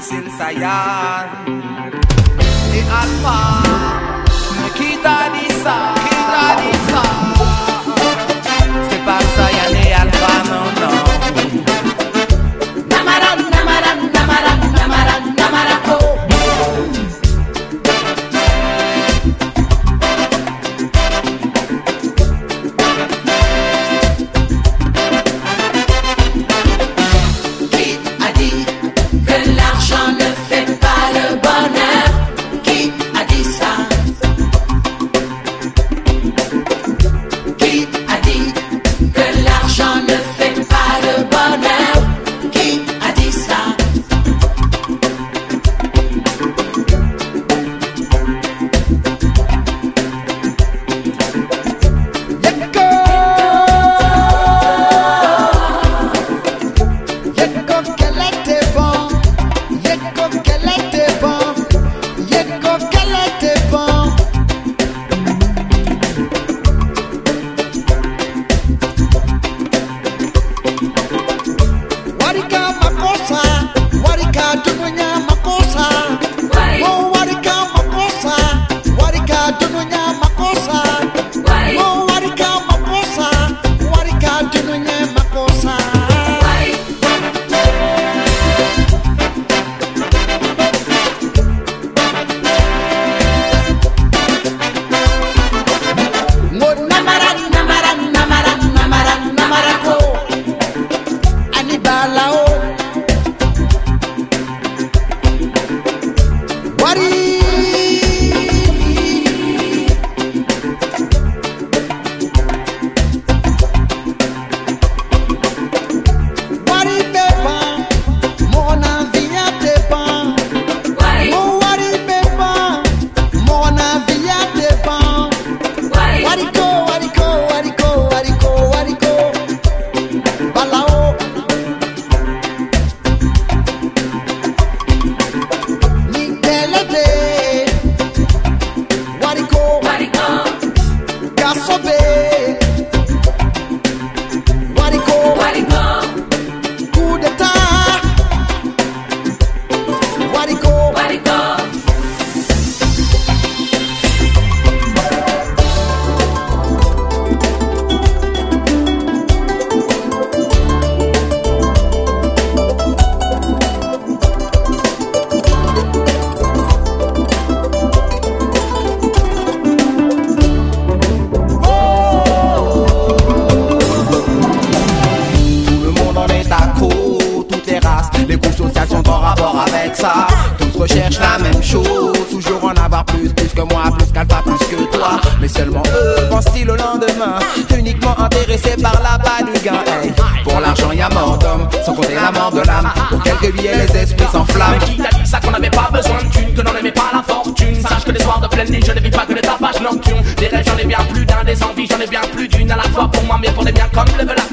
kasaysayan Di alpa, Nakita di París. Avec ça. Tous recherchent la même chose, toujours en avoir plus, plus que moi, plus qu'Alpha, plus que toi. Mais seulement eux pensent-ils au lendemain, uniquement intéressés par la bas du gain. Pour l'argent, y a mort d'homme, sans compter la mort de l'âme. Pour quelques billets, les esprits s'enflamment. Mais qui t'a dit ça qu'on n'avait pas besoin de thunes, que l'on n'aimait pas la fortune? Sache que les soirs de pleine nuit, je ne vis pas que les tapages nocturnes Des rêves, j'en ai bien plus d'un, des envies, j'en ai bien plus d'une à la fois Pour moi, mais pour les biens comme le coutume